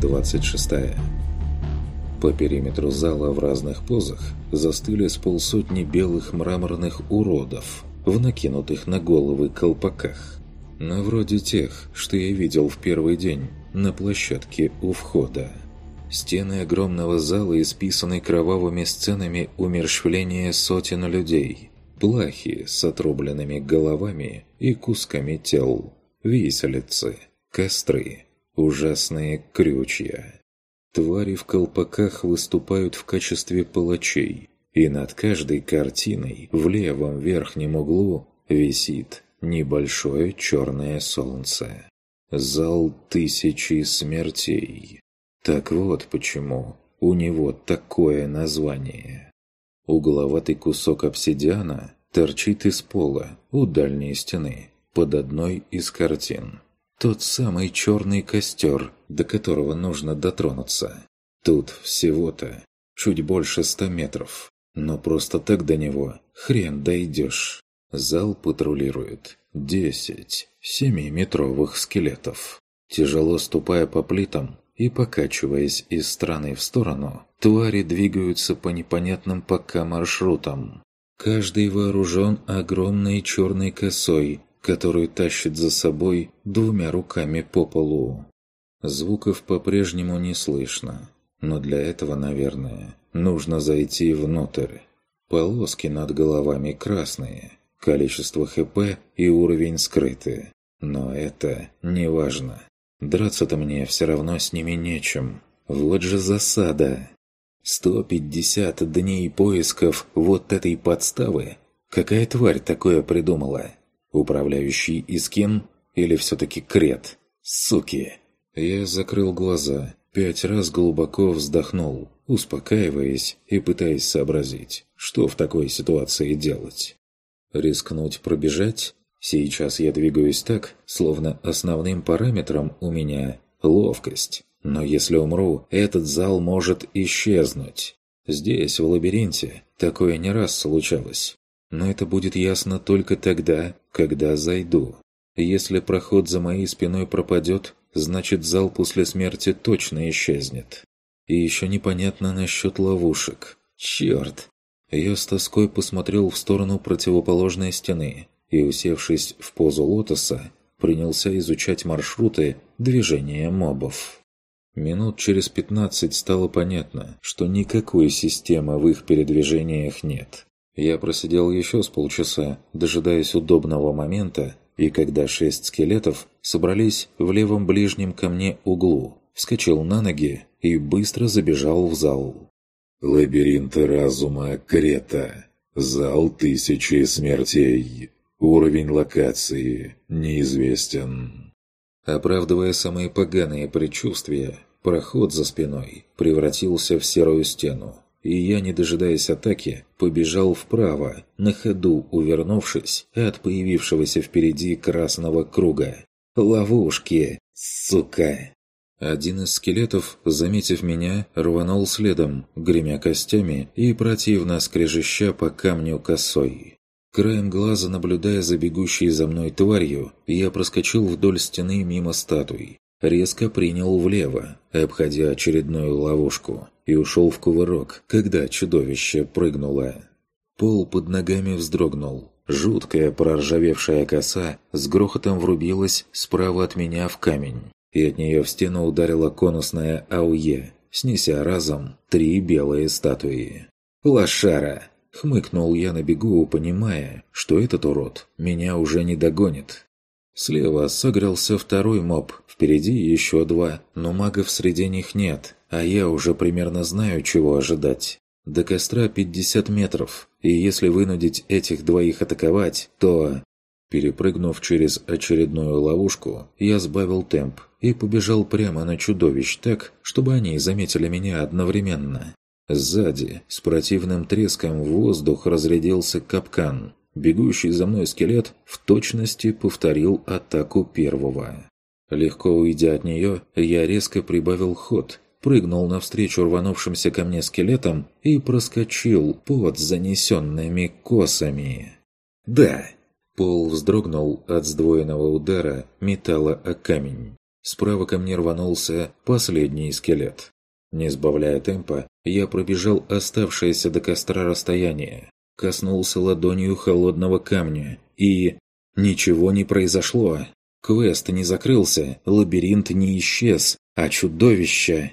26. По периметру зала в разных позах застыли с полсотни белых мраморных уродов в накинутых на головы колпаках. На вроде тех, что я видел в первый день на площадке у входа. Стены огромного зала исписаны кровавыми сценами умерщвления сотен людей. Плахи с отрубленными головами и кусками тел. Виселицы, костры, ужасные крючья. Твари в колпаках выступают в качестве палачей, и над каждой картиной в левом верхнем углу висит небольшое черное солнце. Зал тысячи смертей. Так вот почему у него такое название. Угловатый кусок обсидиана торчит из пола у дальней стены, под одной из картин. Тот самый черный костер, до которого нужно дотронуться. Тут всего-то чуть больше ста метров. Но просто так до него хрен дойдешь. Зал патрулирует десять семиметровых скелетов. Тяжело ступая по плитам и покачиваясь из стороны в сторону, твари двигаются по непонятным пока маршрутам. Каждый вооружен огромной черной косой, которую тащит за собой двумя руками по полу. Звуков по-прежнему не слышно, но для этого, наверное, нужно зайти внутрь. Полоски над головами красные, количество ХП и уровень скрыты. Но это не важно. Драться-то мне все равно с ними нечем. Вот же засада. 150 дней поисков вот этой подставы. Какая тварь такое придумала? Управляющий Искин или все-таки Крет? Суки! Я закрыл глаза, пять раз глубоко вздохнул, успокаиваясь и пытаясь сообразить, что в такой ситуации делать. Рискнуть пробежать? Сейчас я двигаюсь так, словно основным параметром у меня ловкость. Но если умру, этот зал может исчезнуть. Здесь, в лабиринте, такое не раз случалось. Но это будет ясно только тогда, когда зайду. Если проход за моей спиной пропадет, значит зал после смерти точно исчезнет. И еще непонятно насчет ловушек. Черт! Я с тоской посмотрел в сторону противоположной стены и, усевшись в позу лотоса, принялся изучать маршруты движения мобов. Минут через пятнадцать стало понятно, что никакой системы в их передвижениях нет. Я просидел еще с полчаса, дожидаясь удобного момента, и когда шесть скелетов собрались в левом ближнем ко мне углу, вскочил на ноги и быстро забежал в зал. «Лабиринт разума Крета. Зал тысячи смертей. Уровень локации неизвестен». Оправдывая самые поганые предчувствия, проход за спиной превратился в серую стену, и я, не дожидаясь атаки, побежал вправо, на ходу увернувшись от появившегося впереди красного круга. «Ловушки! Сука!» Один из скелетов, заметив меня, рванул следом, гремя костями и противно скрежеща по камню косой. Краем глаза, наблюдая за бегущей за мной тварью, я проскочил вдоль стены мимо статуй, резко принял влево, обходя очередную ловушку, и ушел в кувырок, когда чудовище прыгнуло. Пол под ногами вздрогнул. Жуткая проржавевшая коса с грохотом врубилась справа от меня в камень, и от нее в стену ударила конусная ауе, снеся разом три белые статуи. «Лошара!» — хмыкнул я на бегу, понимая, что этот урод меня уже не догонит. Слева согрелся второй моб, впереди еще два, но магов среди них нет, а я уже примерно знаю, чего ожидать. До костра 50 метров, и если вынудить этих двоих атаковать, то... Перепрыгнув через очередную ловушку, я сбавил темп и побежал прямо на чудовищ так, чтобы они заметили меня одновременно. Сзади, с противным треском в воздух разрядился капкан. Бегущий за мной скелет в точности повторил атаку первого. Легко уйдя от нее, я резко прибавил ход, прыгнул навстречу рванувшимся ко мне скелетам и проскочил под занесенными косами. «Да!» Пол вздрогнул от сдвоенного удара металла о камень. Справа ко мне рванулся последний скелет. Не сбавляя темпа, я пробежал оставшееся до костра расстояние, коснулся ладонью холодного камня и... Ничего не произошло. Квест не закрылся, лабиринт не исчез, а чудовище...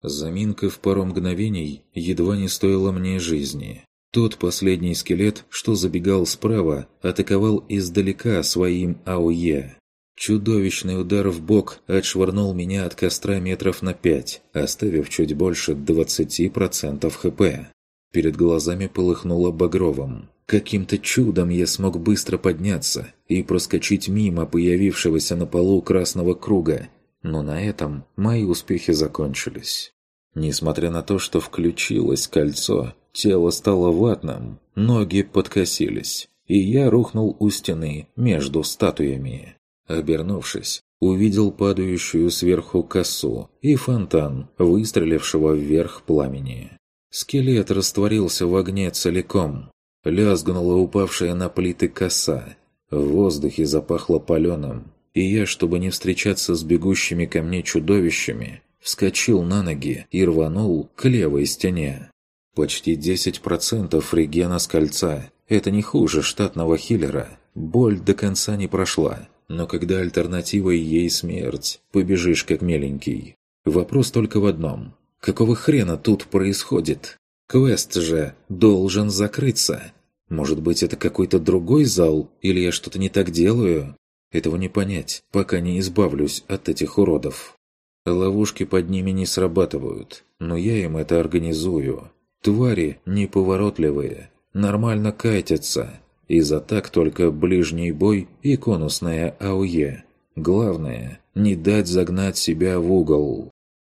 Заминка в пару мгновений едва не стоила мне жизни. Тот последний скелет, что забегал справа, атаковал издалека своим АОЕ. Чудовищный удар в бок отшвырнул меня от костра метров на пять, оставив чуть больше 20% хп. Перед глазами полыхнуло багровым. Каким-то чудом я смог быстро подняться и проскочить мимо появившегося на полу красного круга. Но на этом мои успехи закончились. Несмотря на то, что включилось кольцо, тело стало ватным, ноги подкосились, и я рухнул у стены между статуями. Обернувшись, увидел падающую сверху косу и фонтан, выстрелившего вверх пламени. Скелет растворился в огне целиком. Лязгнула упавшая на плиты коса. В воздухе запахло паленым, и я, чтобы не встречаться с бегущими ко мне чудовищами, вскочил на ноги и рванул к левой стене. Почти 10% регена с кольца. Это не хуже штатного хиллера. Боль до конца не прошла, но когда альтернативой ей смерть, побежишь как меленький. Вопрос только в одном. Какого хрена тут происходит? Квест же должен закрыться. Может быть, это какой-то другой зал, или я что-то не так делаю? Этого не понять, пока не избавлюсь от этих уродов. Ловушки под ними не срабатывают, но я им это организую. Твари неповоротливые, нормально катятся, и за так только ближний бой и конусная АУЕ. Главное, не дать загнать себя в угол.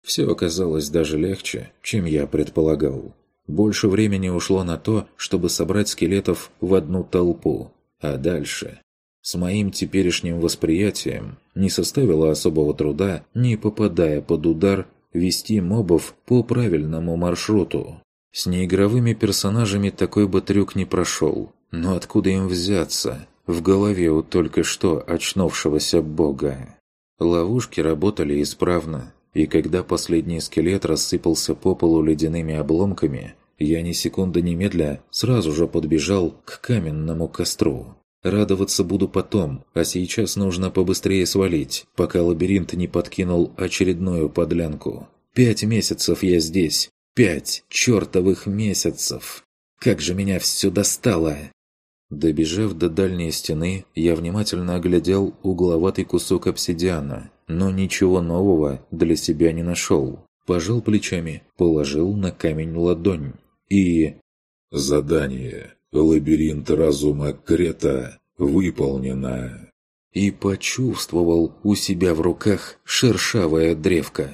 Все оказалось даже легче, чем я предполагал. Больше времени ушло на то, чтобы собрать скелетов в одну толпу. А дальше? С моим теперешним восприятием не составило особого труда, не попадая под удар, вести мобов по правильному маршруту. С неигровыми персонажами такой бы трюк не прошел. Но откуда им взяться? В голове у только что очнувшегося бога. Ловушки работали исправно, и когда последний скелет рассыпался по полу ледяными обломками, я ни секунды немедля сразу же подбежал к каменному костру. Радоваться буду потом, а сейчас нужно побыстрее свалить, пока лабиринт не подкинул очередную подлянку. Пять месяцев я здесь, Пять чертовых месяцев! Как же меня все достало! Добежав до дальней стены, я внимательно оглядел угловатый кусок обсидиана, но ничего нового для себя не нашел. Пожал плечами, положил на камень ладонь и... Задание «Лабиринт разума Крета» выполнено. И почувствовал у себя в руках шершавая древко.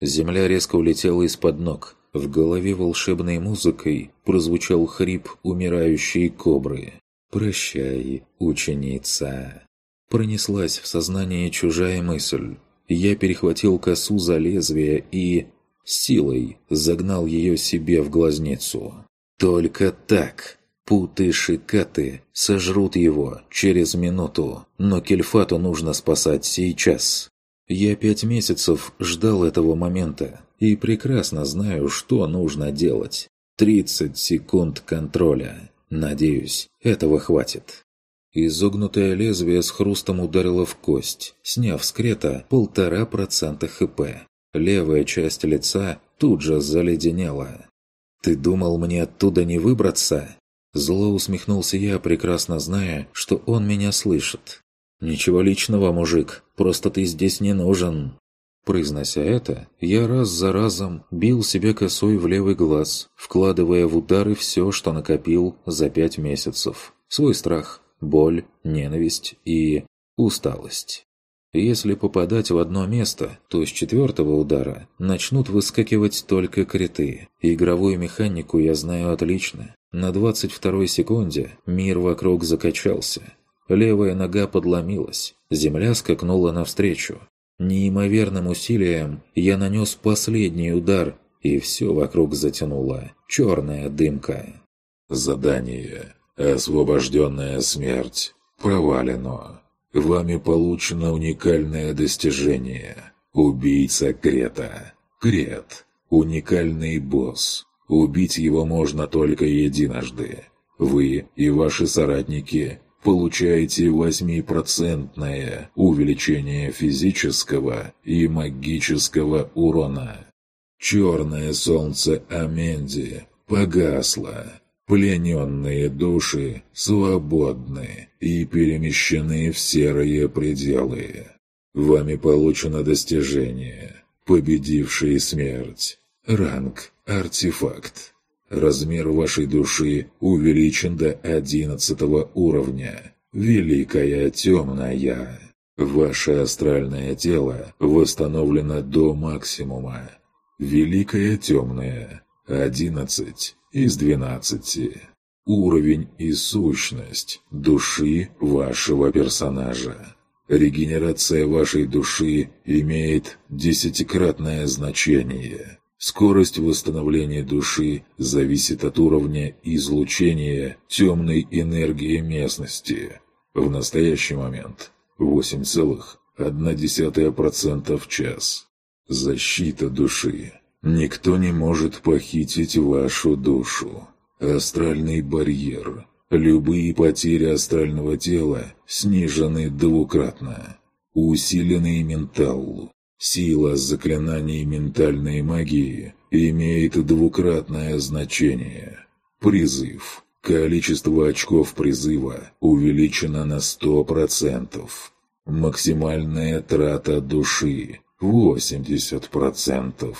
Земля резко улетела из-под ног, в голове волшебной музыкой прозвучал хрип умирающей кобры. «Прощай, ученица!» Пронеслась в сознание чужая мысль. Я перехватил косу за лезвие и... силой загнал ее себе в глазницу. «Только так!» Путы-шикаты сожрут его через минуту, но Кельфату нужно спасать сейчас. Я пять месяцев ждал этого момента и прекрасно знаю, что нужно делать. 30 секунд контроля. Надеюсь, этого хватит. Изогнутое лезвие с хрустом ударило в кость, сняв с крета полтора процента хп. Левая часть лица тут же заледенела. «Ты думал, мне оттуда не выбраться?» Зло усмехнулся я, прекрасно зная, что он меня слышит. «Ничего личного, мужик, просто ты здесь не нужен». Произнося это, я раз за разом бил себе косой в левый глаз, вкладывая в удары все, что накопил за пять месяцев. Свой страх, боль, ненависть и усталость. Если попадать в одно место, то с четвертого удара начнут выскакивать только криты. Игровую механику я знаю отлично. На 22 секунде мир вокруг закачался. Левая нога подломилась, земля скакнула навстречу. Неимоверным усилием я нанес последний удар, и все вокруг затянуло. Черная дымка. Задание «Освобожденная смерть» провалено. Вами получено уникальное достижение Убийца Крета. Крет. Уникальный босс. Убить его можно только единожды. Вы и ваши соратники получаете 8% увеличение физического и магического урона. Черное солнце Аменди погасло. Плененные души свободны и перемещены в серые пределы. Вами получено достижение «Победивший смерть». Ранг «Артефакт». Размер вашей души увеличен до одиннадцатого уровня. Великая темная. Ваше астральное тело восстановлено до максимума. Великая темная. Одиннадцать из двенадцати. Уровень и сущность души вашего персонажа. Регенерация вашей души имеет десятикратное значение. Скорость восстановления души зависит от уровня излучения темной энергии местности. В настоящий момент 8,1% в час. Защита души. Никто не может похитить вашу душу. Астральный барьер. Любые потери астрального тела снижены двукратно. Усиленный ментал. Сила заклинаний ментальной магии имеет двукратное значение. Призыв. Количество очков призыва увеличено на 100%. Максимальная трата души – 80%.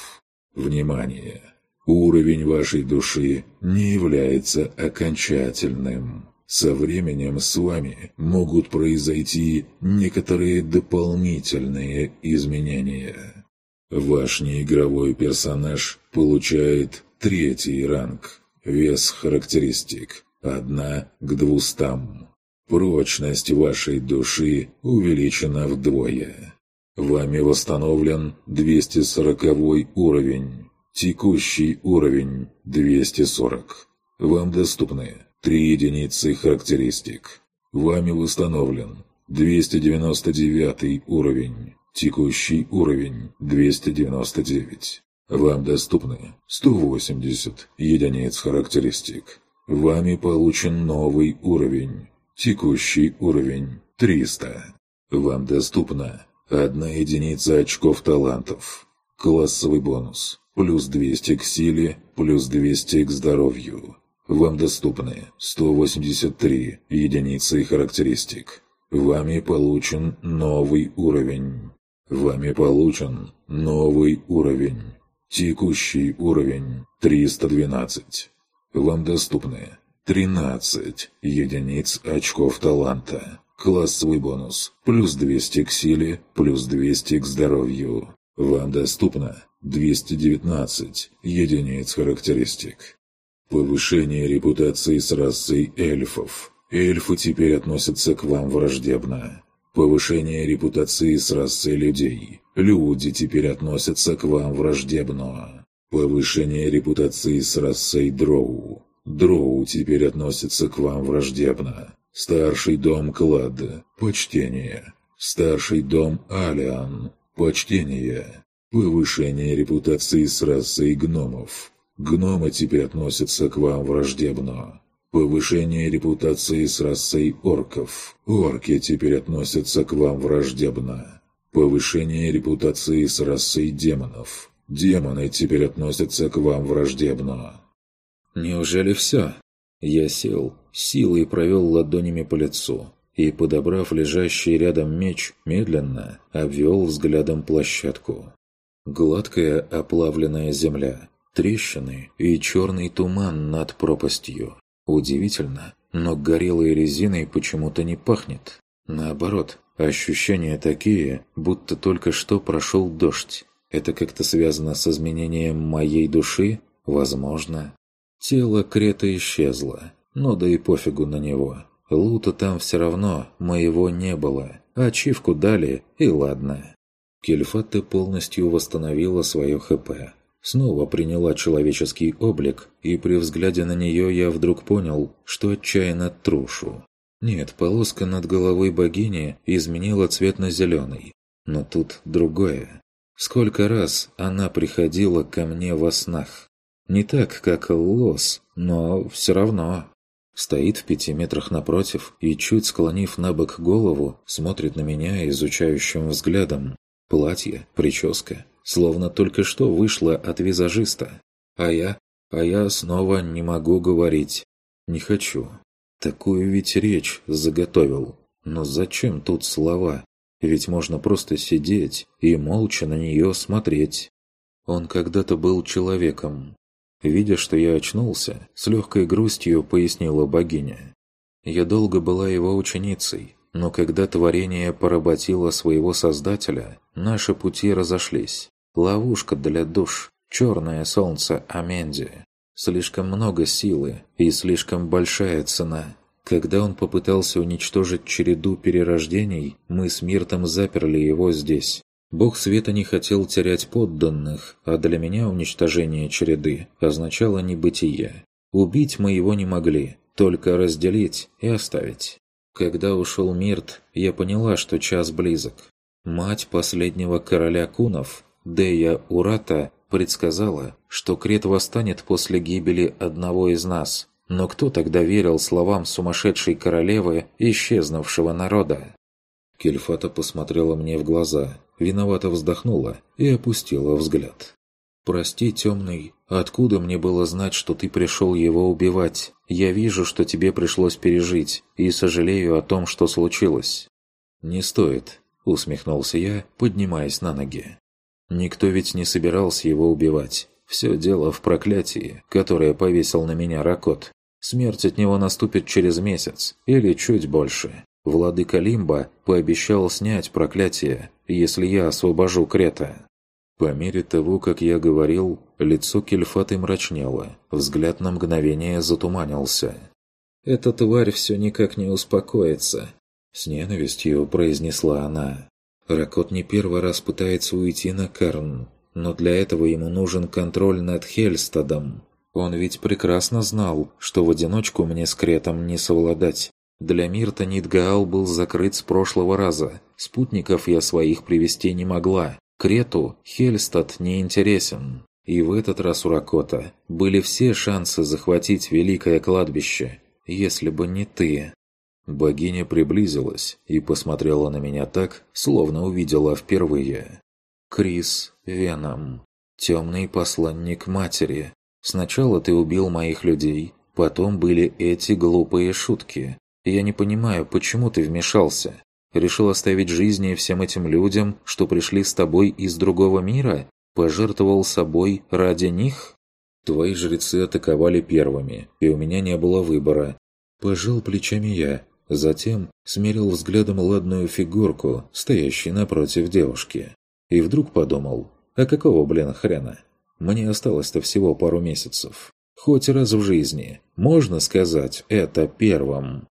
Внимание! Уровень вашей души не является окончательным. Со временем с вами могут произойти некоторые дополнительные изменения. Ваш неигровой персонаж получает третий ранг. Вес характеристик – одна к двустам. Прочность вашей души увеличена вдвое. Вами восстановлен 240 уровень. Текущий уровень 240. Вам доступны 3 единицы характеристик. Вами восстановлен 299 уровень. Текущий уровень 299. Вам доступны 180 единиц характеристик. Вами получен новый уровень. Текущий уровень 300. Вам доступна одна единица очков талантов. Классовый бонус плюс 200 к силе, плюс 200 к здоровью. Вам доступны 183 единицы характеристик. Вами получен новый уровень. Вами получен новый уровень. Текущий уровень 312. Вам доступны 13 единиц очков таланта. Классовый бонус. Плюс 200 к силе, плюс 200 к здоровью. Вам доступно 219 единиц характеристик. Повышение репутации с расой эльфов. Эльфы теперь относятся к вам враждебно. Повышение репутации с расой людей. Люди теперь относятся к вам враждебно. Повышение репутации с расой дроу. Дроу теперь относятся к вам враждебно. Старший дом Клад. Почтение. Старший дом Алиан. Почтение. Повышение репутации с расой гномов. Гномы теперь относятся к вам враждебно. Повышение репутации с расой орков. Орки теперь относятся к вам враждебно. Повышение репутации с расой демонов. Демоны теперь относятся к вам враждебно. Неужели все? Я сел, силой провел ладонями по лицу и, подобрав лежащий рядом меч, медленно обвел взглядом площадку. Гладкая оплавленная земля, трещины и черный туман над пропастью. Удивительно, но горелой резиной почему-то не пахнет. Наоборот, ощущения такие, будто только что прошел дождь. Это как-то связано с изменением моей души? Возможно. Тело Крета исчезло, но да и пофигу на него. Лута там все равно моего не было. Ачивку дали, и ладно. Кельфатте полностью восстановила свое ХП. Снова приняла человеческий облик, и при взгляде на нее я вдруг понял, что отчаянно трушу. Нет, полоска над головой богини изменила цвет на зеленый. Но тут другое. Сколько раз она приходила ко мне во снах. Не так, как Лос, но все равно. Стоит в пяти метрах напротив и, чуть склонив на бок голову, смотрит на меня изучающим взглядом. Платье, прическа, словно только что вышла от визажиста. А я? А я снова не могу говорить. Не хочу. Такую ведь речь заготовил. Но зачем тут слова? Ведь можно просто сидеть и молча на нее смотреть. Он когда-то был человеком, Видя, что я очнулся, с легкой грустью пояснила богиня. Я долго была его ученицей, но когда творение поработило своего создателя, наши пути разошлись. Ловушка для душ, черное солнце Аменди. Слишком много силы и слишком большая цена. Когда он попытался уничтожить череду перерождений, мы с Миртом заперли его здесь. Бог света не хотел терять подданных, а для меня уничтожение череды означало небытие. Убить мы его не могли, только разделить и оставить. Когда ушел Мирт, я поняла, что час близок. Мать последнего короля Кунов, Дея Урата, предсказала, что Крет восстанет после гибели одного из нас. Но кто тогда верил словам сумасшедшей королевы исчезнувшего народа? Кельфата посмотрела мне в глаза, виновато вздохнула и опустила взгляд. «Прости, темный, откуда мне было знать, что ты пришел его убивать? Я вижу, что тебе пришлось пережить, и сожалею о том, что случилось». «Не стоит», — усмехнулся я, поднимаясь на ноги. «Никто ведь не собирался его убивать. Все дело в проклятии, которое повесил на меня Ракот. Смерть от него наступит через месяц, или чуть больше. Владыка Лимба пообещал снять проклятие, если я освобожу Крета. По мере того, как я говорил, лицо Кельфаты мрачнело, взгляд на мгновение затуманился. «Эта тварь все никак не успокоится», — с ненавистью произнесла она. «Ракот не первый раз пытается уйти на Карн, но для этого ему нужен контроль над Хельстадом. Он ведь прекрасно знал, что в одиночку мне с Кретом не совладать, для Мирта Нидгаал был закрыт с прошлого раза. Спутников я своих привести не могла. Крету Хельстад не интересен. И в этот раз у Ракота были все шансы захватить Великое Кладбище, если бы не ты. Богиня приблизилась и посмотрела на меня так, словно увидела впервые. «Крис Веном, темный посланник матери. Сначала ты убил моих людей, потом были эти глупые шутки. Я не понимаю, почему ты вмешался? Решил оставить жизни всем этим людям, что пришли с тобой из другого мира? Пожертвовал собой ради них? Твои жрецы атаковали первыми, и у меня не было выбора. Пожал плечами я, затем смерил взглядом ладную фигурку, стоящей напротив девушки. И вдруг подумал, а какого, блин, хрена? Мне осталось-то всего пару месяцев. Хоть раз в жизни, можно сказать это первым.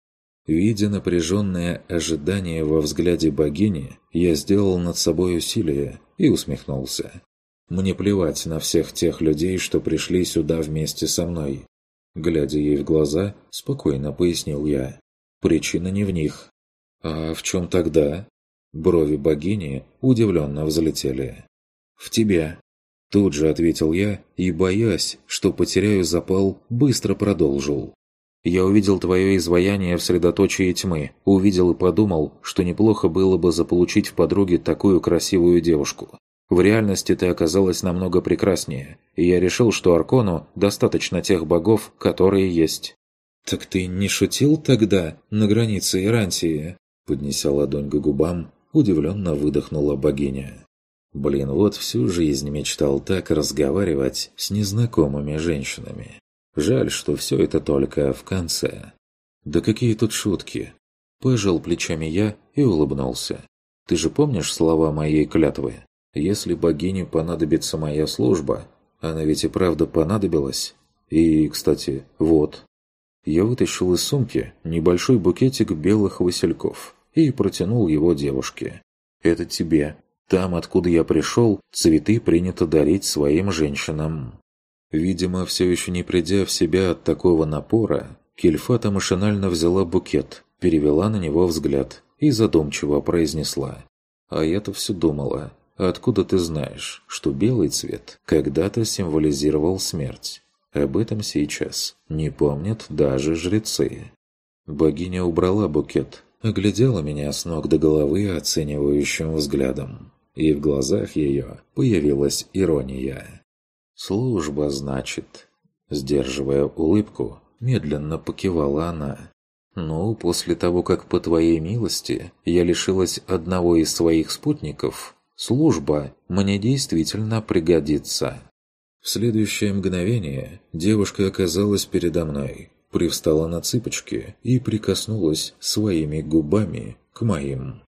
Видя напряженное ожидание во взгляде богини, я сделал над собой усилие и усмехнулся. Мне плевать на всех тех людей, что пришли сюда вместе со мной. Глядя ей в глаза, спокойно пояснил я. Причина не в них. А в чем тогда? Брови богини удивленно взлетели. «В тебе», – тут же ответил я и, боясь, что потеряю запал, быстро продолжил. Я увидел твое изваяние в средоточии тьмы, увидел и подумал, что неплохо было бы заполучить в подруге такую красивую девушку. В реальности ты оказалась намного прекраснее, и я решил, что Аркону достаточно тех богов, которые есть». «Так ты не шутил тогда на границе Ирантии?» Поднеся ладонь к губам, удивленно выдохнула богиня. Блин, вот всю жизнь мечтал так разговаривать с незнакомыми женщинами. Жаль, что все это только в конце. Да какие тут шутки. Пожал плечами я и улыбнулся. Ты же помнишь слова моей клятвы? Если богине понадобится моя служба, она ведь и правда понадобилась. И, кстати, вот. Я вытащил из сумки небольшой букетик белых васильков и протянул его девушке. «Это тебе. Там, откуда я пришел, цветы принято дарить своим женщинам». Видимо, все еще не придя в себя от такого напора, Кельфата машинально взяла букет, перевела на него взгляд и задумчиво произнесла. А я-то все думала, Откуда ты знаешь, что белый цвет когда-то символизировал смерть? Об этом сейчас не помнят даже жрецы. Богиня убрала букет, оглядела меня с ног до головы оценивающим взглядом. И в глазах ее появилась ирония. «Служба, значит». Сдерживая улыбку, медленно покивала она. «Ну, после того, как по твоей милости я лишилась одного из своих спутников, служба мне действительно пригодится». В следующее мгновение девушка оказалась передо мной, привстала на цыпочки и прикоснулась своими губами к моим.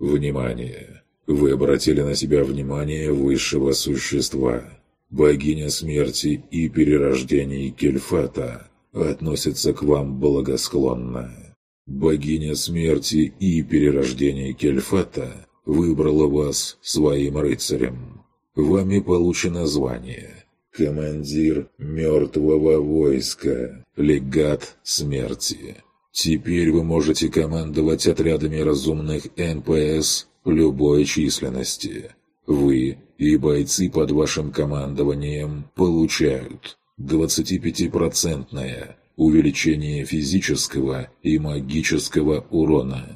«Внимание! Вы обратили на себя внимание высшего существа. Богиня смерти и перерождений Кельфата относится к вам благосклонно. Богиня смерти и перерождения Кельфата выбрала вас своим рыцарем. Вами получено звание «Командир мертвого войска, легат смерти». Теперь вы можете командовать отрядами разумных НПС любой численности. Вы и бойцы под вашим командованием получают 25% увеличение физического и магического урона,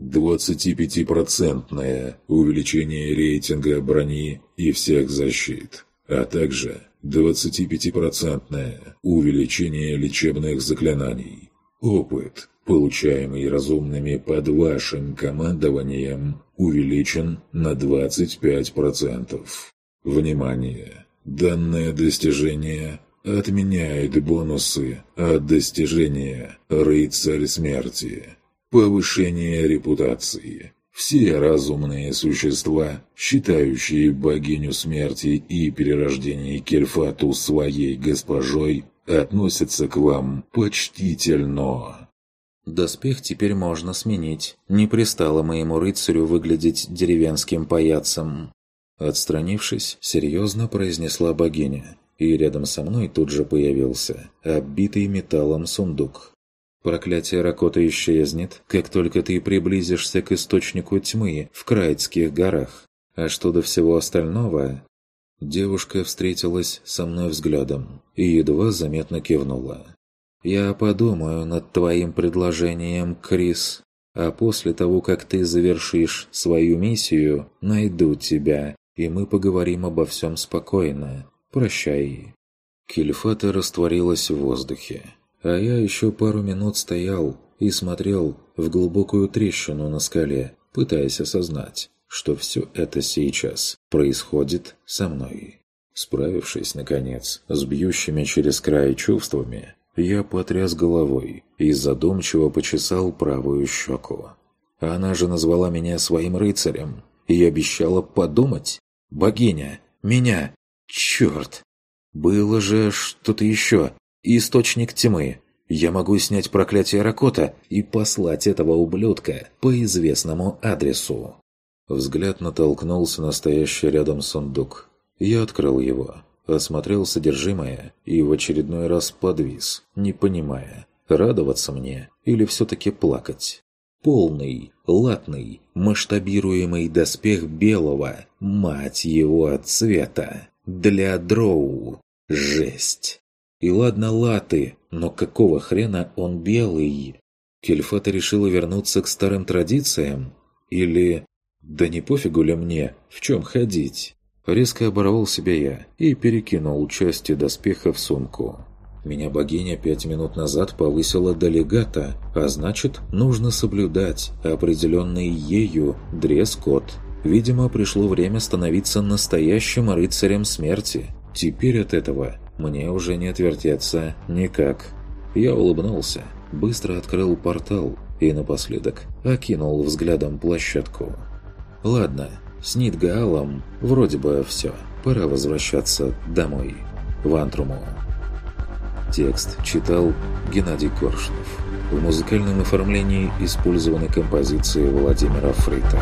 25% увеличение рейтинга брони и всех защит, а также 25% увеличение лечебных заклинаний. Опыт, получаемый разумными под вашим командованием, увеличен на 25%. Внимание! Данное достижение отменяет бонусы от достижения «Рыцарь смерти». Повышение репутации. Все разумные существа, считающие богиню смерти и перерождения Кельфату своей госпожой, относятся к вам почтительно. Доспех теперь можно сменить. Не пристало моему рыцарю выглядеть деревенским паяцем. Отстранившись, серьезно произнесла богиня и рядом со мной тут же появился оббитый металлом сундук. Проклятие Ракота исчезнет, как только ты приблизишься к источнику тьмы в Крайтских горах. А что до всего остального... Девушка встретилась со мной взглядом и едва заметно кивнула. «Я подумаю над твоим предложением, Крис, а после того, как ты завершишь свою миссию, найду тебя, и мы поговорим обо всем спокойно. Прощай». Кельфата растворилась в воздухе, а я еще пару минут стоял и смотрел в глубокую трещину на скале, пытаясь осознать, что все это сейчас происходит со мной. Справившись, наконец, с бьющими через край чувствами, я потряс головой и задумчиво почесал правую щеку. Она же назвала меня своим рыцарем и обещала подумать. «Богиня! Меня! Черт! Было же что-то еще. Источник тьмы. Я могу снять проклятие Ракота и послать этого ублюдка по известному адресу. Взгляд натолкнулся на стоящий рядом сундук. Я открыл его, осмотрел содержимое и в очередной раз подвис, не понимая, радоваться мне или все-таки плакать. Полный, латный, масштабируемый доспех белого, мать его цвета. Для дроу. Жесть. И ладно латы, но какого хрена он белый? Кельфата решила вернуться к старым традициям? Или... Да не пофигу ли мне, в чем ходить? Резко оборвал себя я и перекинул части доспеха в сумку. Меня богиня пять минут назад повысила до легата, а значит, нужно соблюдать определенный ею дресс-код. Видимо, пришло время становиться настоящим рыцарем смерти. Теперь от этого мне уже не отвертеться никак. Я улыбнулся, быстро открыл портал и напоследок окинул взглядом площадку. Ладно, с Нидгаалом вроде бы все. Пора возвращаться домой, в Антруму. Текст читал Геннадий Коршунов. В музыкальном оформлении использованы композиции Владимира Фрита.